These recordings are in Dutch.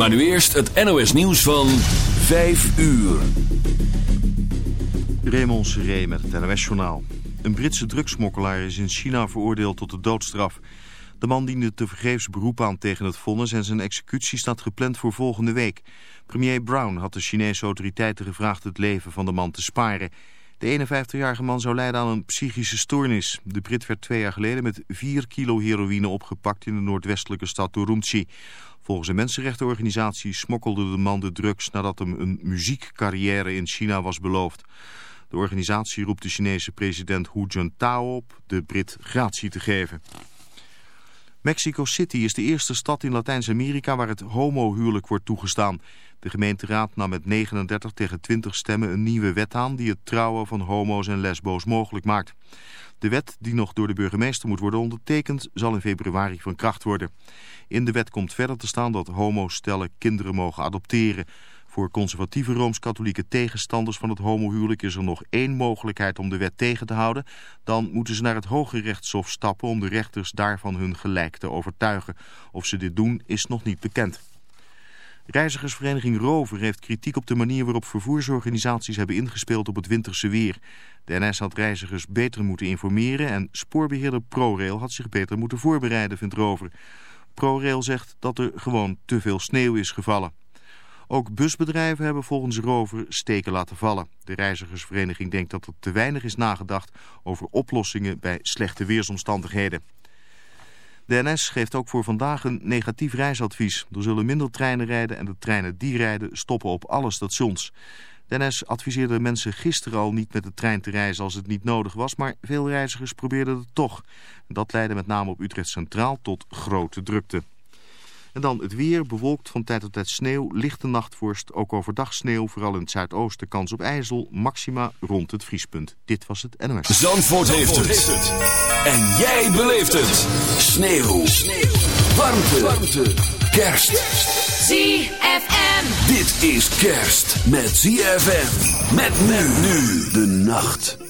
Maar nu eerst het NOS nieuws van 5 uur. Raymond Seré met het NOS journaal. Een Britse drugsmokkelaar is in China veroordeeld tot de doodstraf. De man diende tevergeefs beroep aan tegen het vonnis en zijn executie staat gepland voor volgende week. Premier Brown had de Chinese autoriteiten gevraagd het leven van de man te sparen. De 51-jarige man zou lijden aan een psychische stoornis. De Brit werd twee jaar geleden met 4 kilo heroïne opgepakt in de noordwestelijke stad Urumqi. Volgens een mensenrechtenorganisatie smokkelde de man de drugs nadat hem een muziekcarrière in China was beloofd. De organisatie roept de Chinese president Hu Jintao op de Brit gratie te geven. Mexico City is de eerste stad in Latijns-Amerika waar het homohuwelijk wordt toegestaan. De gemeenteraad nam met 39 tegen 20 stemmen een nieuwe wet aan die het trouwen van homo's en lesbo's mogelijk maakt. De wet, die nog door de burgemeester moet worden ondertekend, zal in februari van kracht worden. In de wet komt verder te staan dat homo's stellen kinderen mogen adopteren. Voor conservatieve Rooms-Katholieke tegenstanders van het homohuwelijk is er nog één mogelijkheid om de wet tegen te houden. Dan moeten ze naar het Hoge Rechtshof stappen om de rechters daarvan hun gelijk te overtuigen. Of ze dit doen is nog niet bekend. Reizigersvereniging Rover heeft kritiek op de manier waarop vervoersorganisaties hebben ingespeeld op het winterse weer. De NS had reizigers beter moeten informeren en spoorbeheerder ProRail had zich beter moeten voorbereiden, vindt Rover. ProRail zegt dat er gewoon te veel sneeuw is gevallen. Ook busbedrijven hebben volgens Rover steken laten vallen. De reizigersvereniging denkt dat er te weinig is nagedacht over oplossingen bij slechte weersomstandigheden. De NS geeft ook voor vandaag een negatief reisadvies. Er zullen minder treinen rijden en de treinen die rijden stoppen op alle stations. De adviseerde mensen gisteren al niet met de trein te reizen als het niet nodig was, maar veel reizigers probeerden het toch. Dat leidde met name op Utrecht Centraal tot grote drukte. En dan het weer, bewolkt van tijd tot tijd sneeuw, lichte nachtvorst, ook overdag sneeuw, vooral in het zuidoosten kans op ijzel, maxima rond het vriespunt. Dit was het NOS. Zandvoort, heeft, het. En jij beleeft het. Sneeuw. sneeuw. Warmte. Warmte. Kerst. ZFM. Dit is kerst met ZFM. Met men nu de nacht.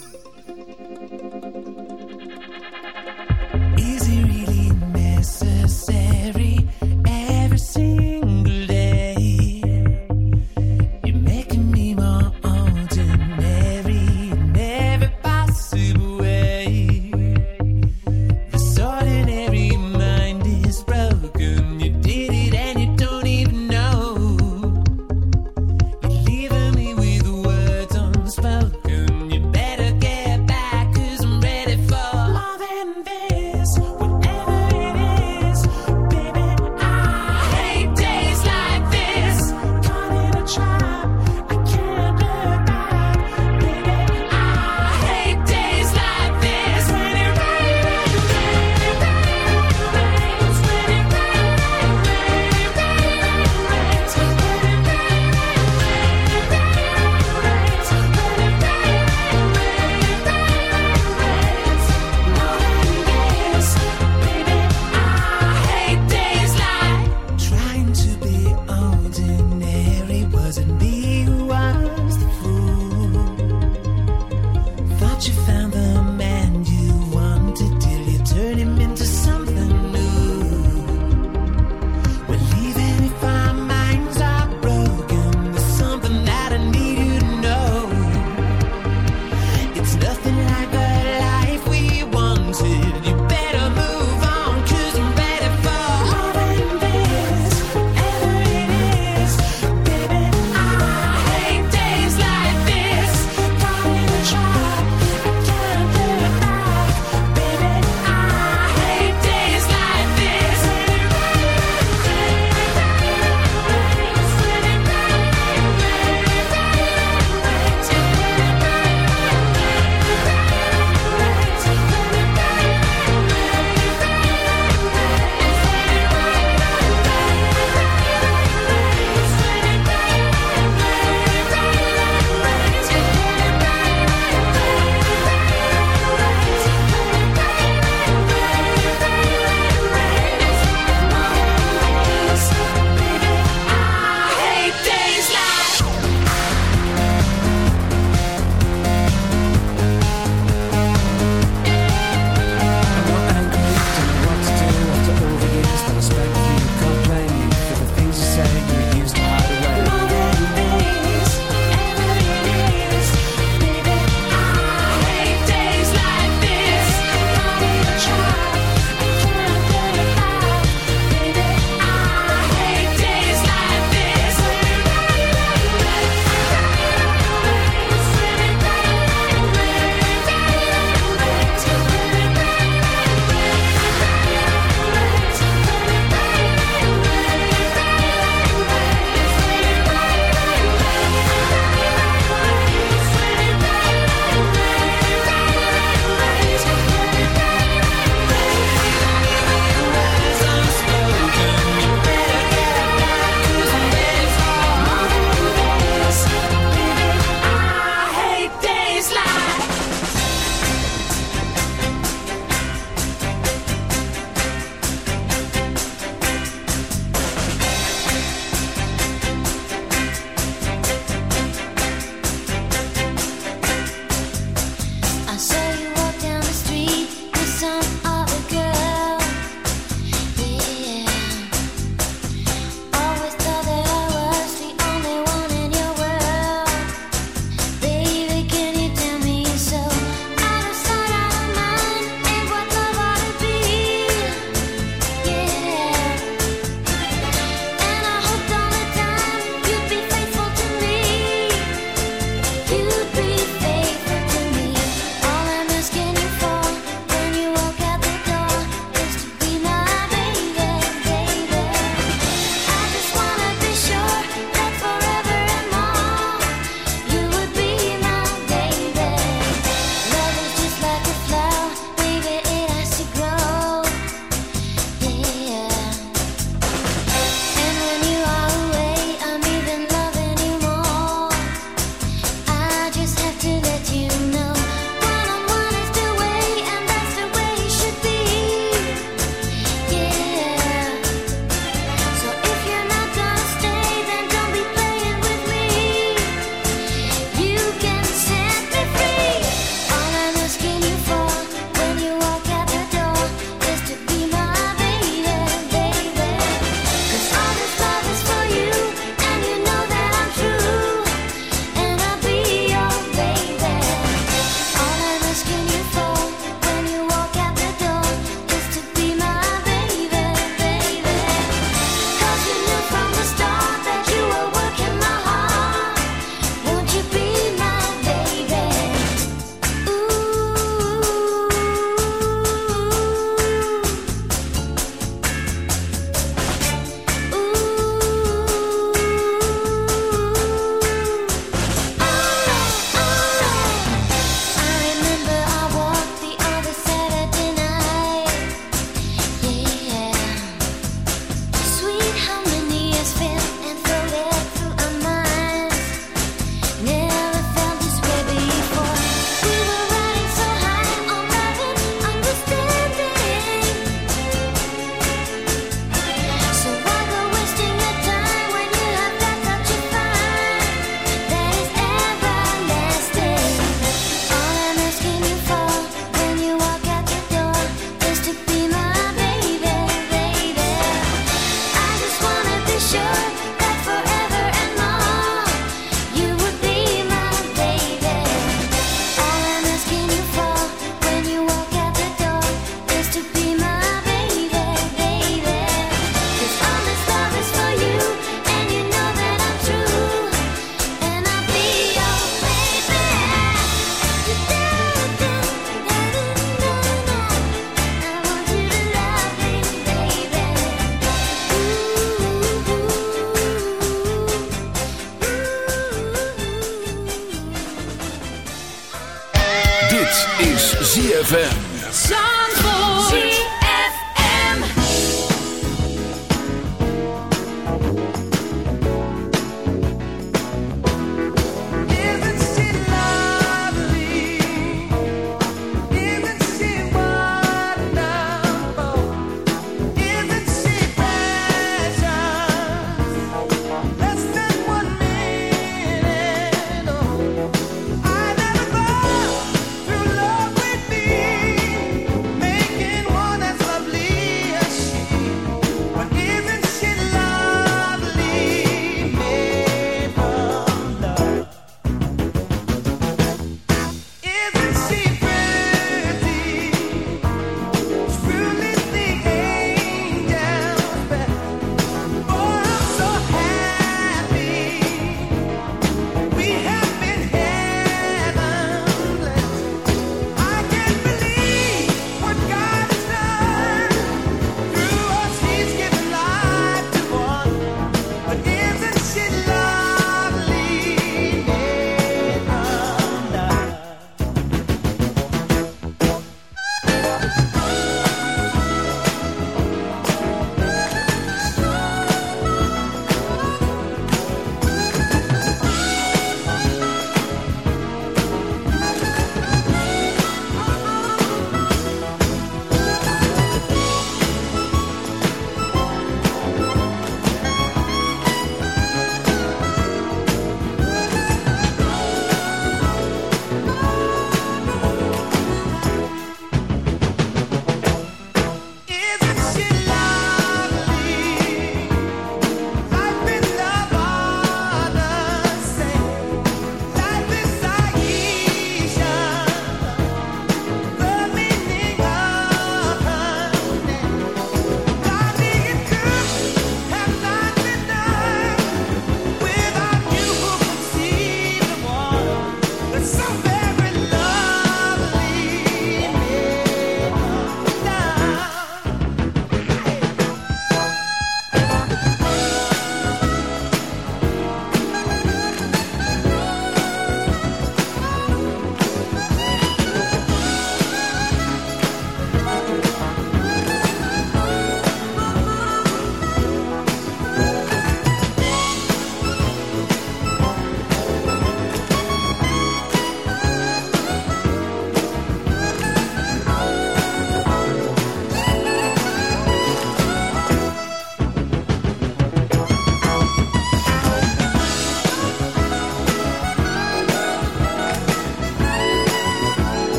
Dit is ZFM.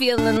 feeling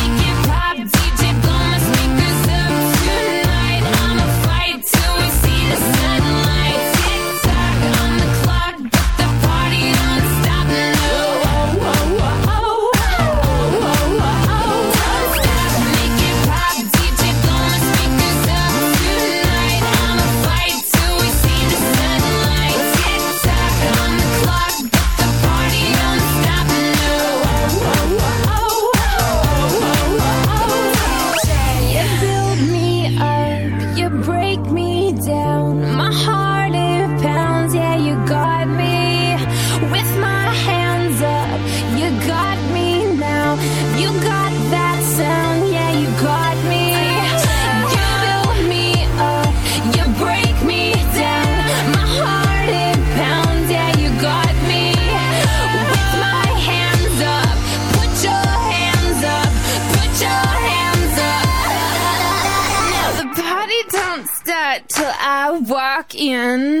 and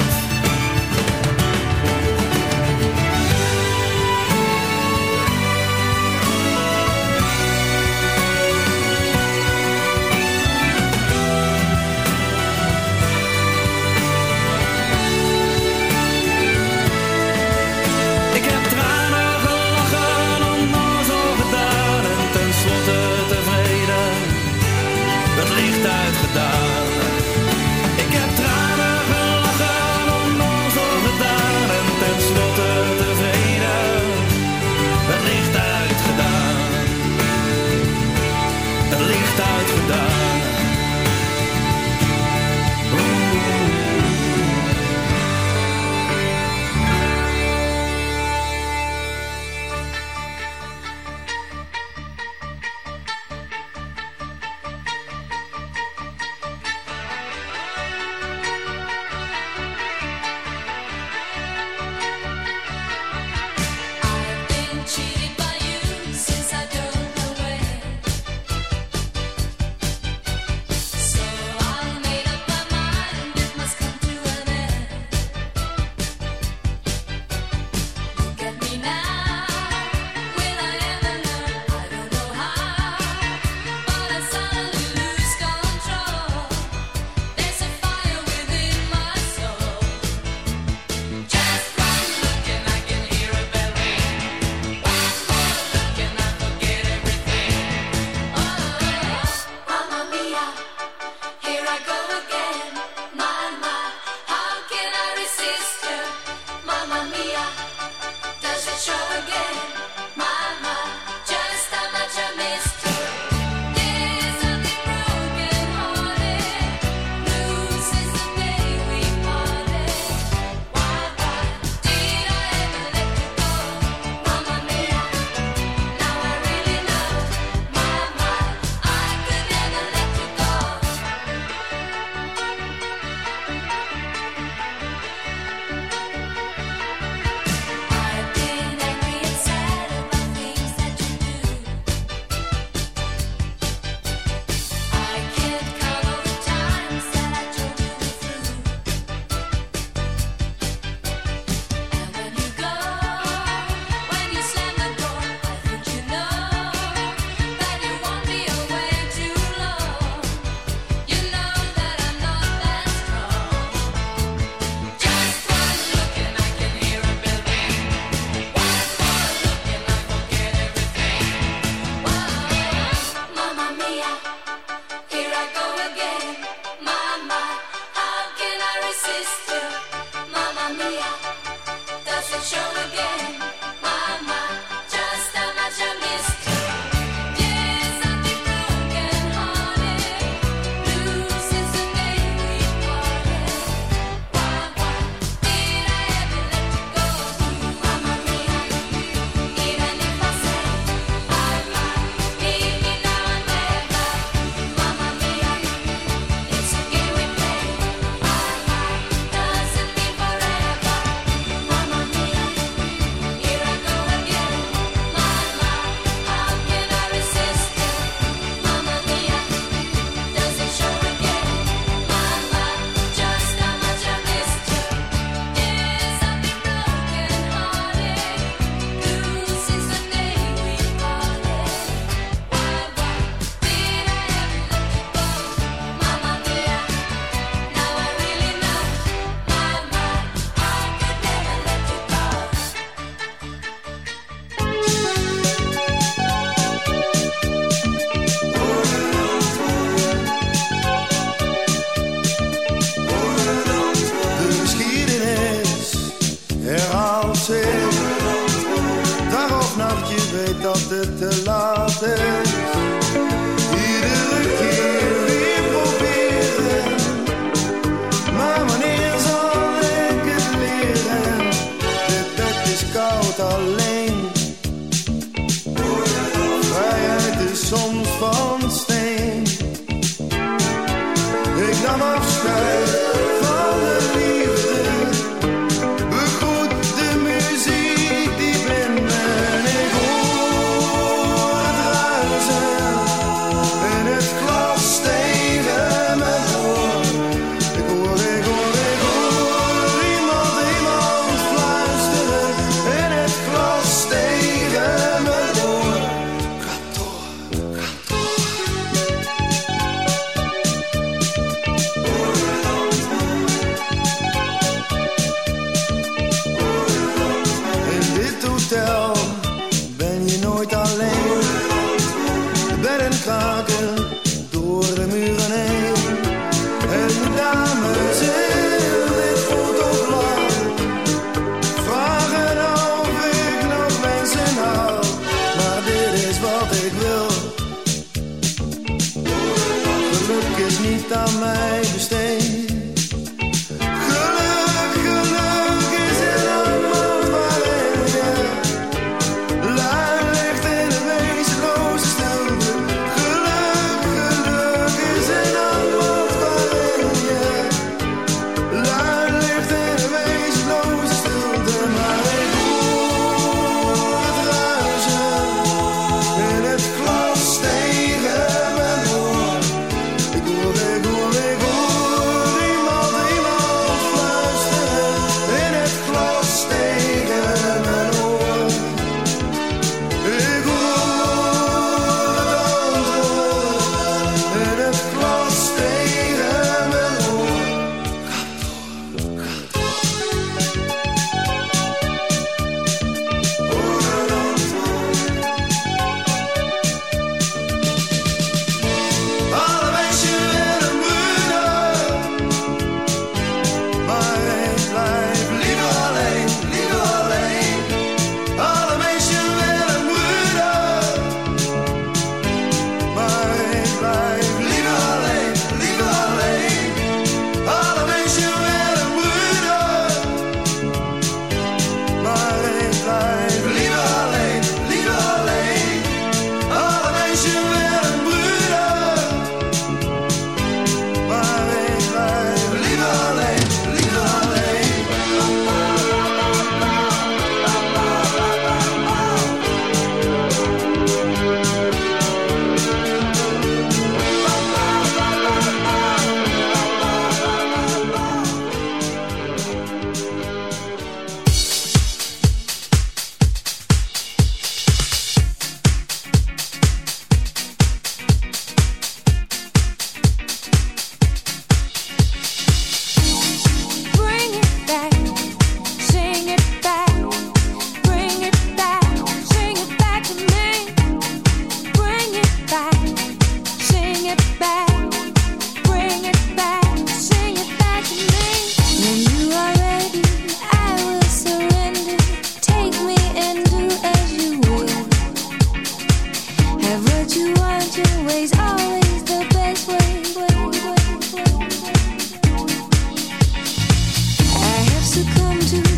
party.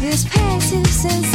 This passive sense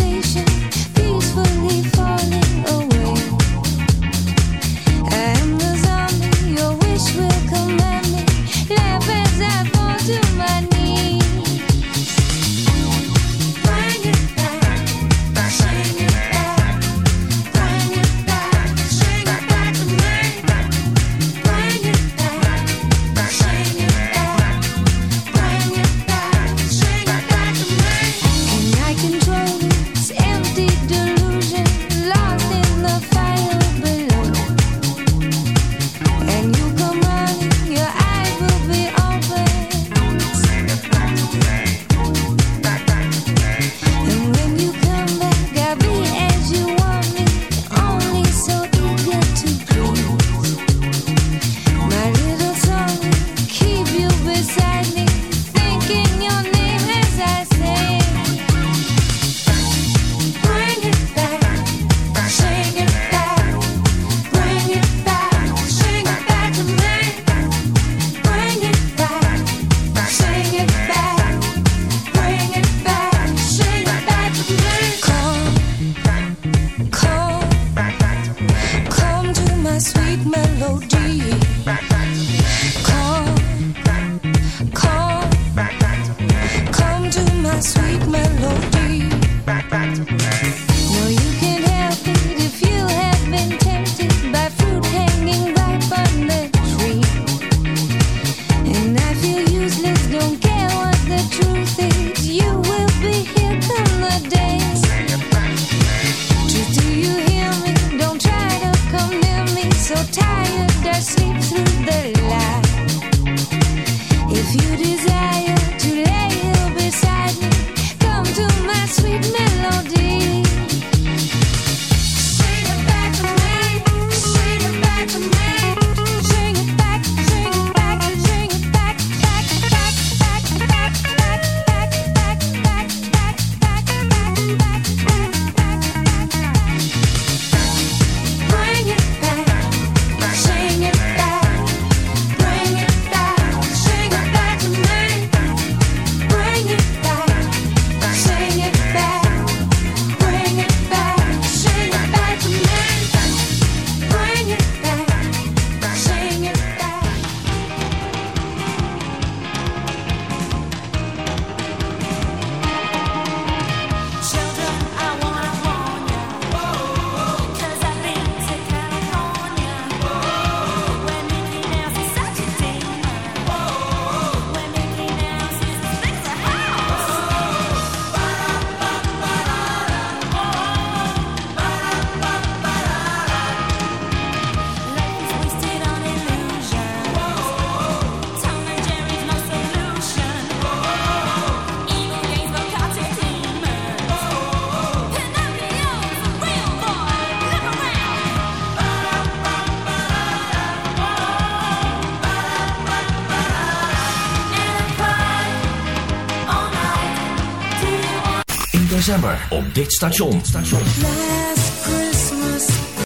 dit station. station. Last